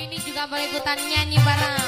ini juga boleh ikutan nyanyi bareng.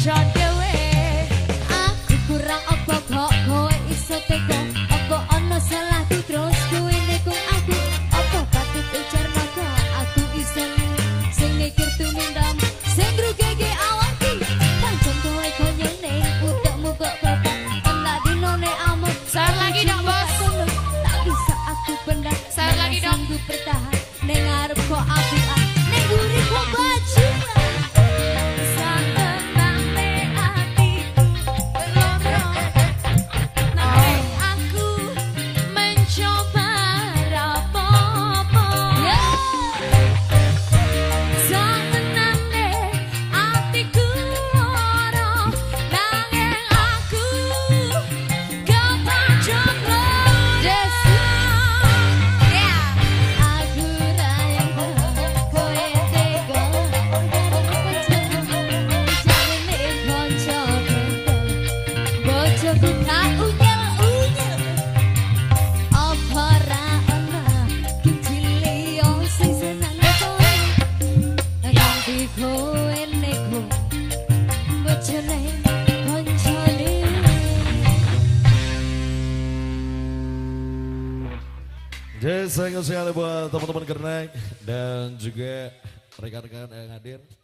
shot. Jadi sayang sekali buat teman-teman Gernek dan juga rekan-rekan yang hadir.